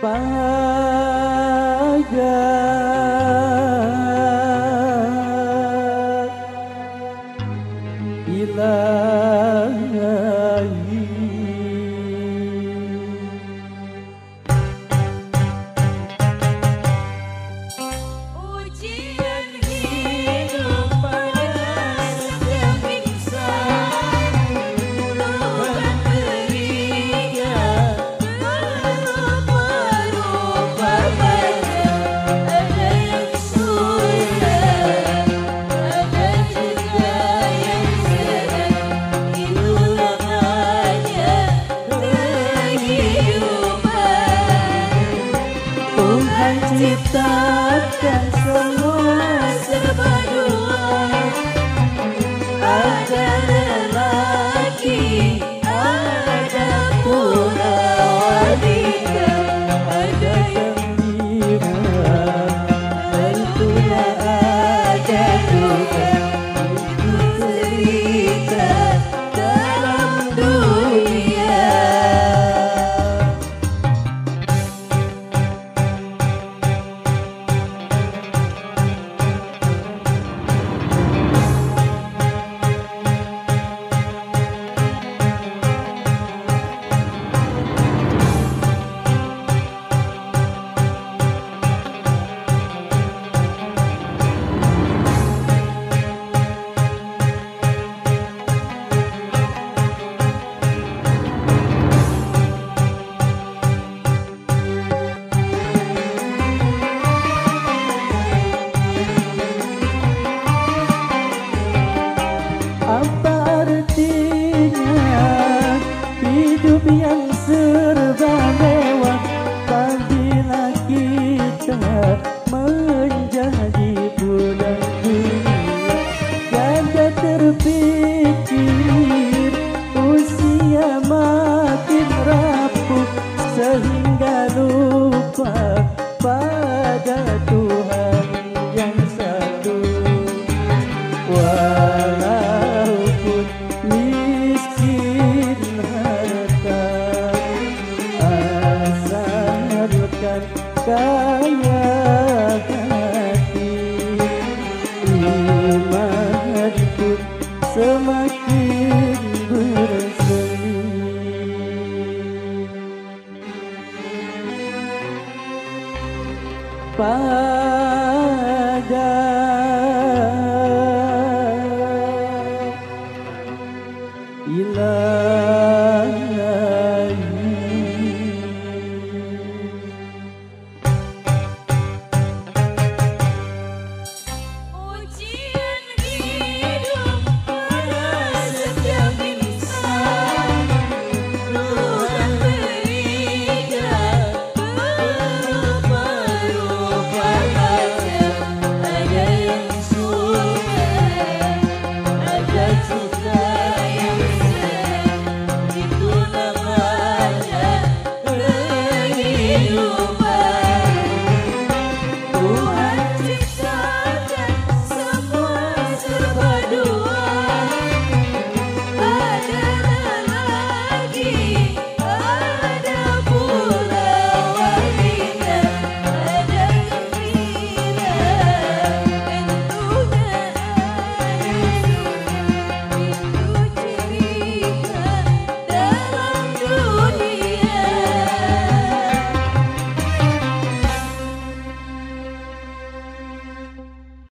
Bye. hingga lupa pada Tuhan yang satu. Walaupun miskin harta Asalkan kaya pada